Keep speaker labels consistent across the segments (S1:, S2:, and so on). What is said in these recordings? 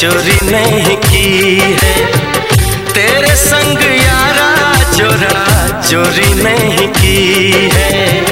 S1: चोरी नहीं की है। तेरे संग यारा चोरा चोरी नहीं की है।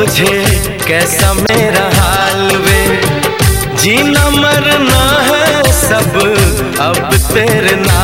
S1: तुझे कैसा मेरा हाल वे? जीना मरना है सब अब तेरे नाल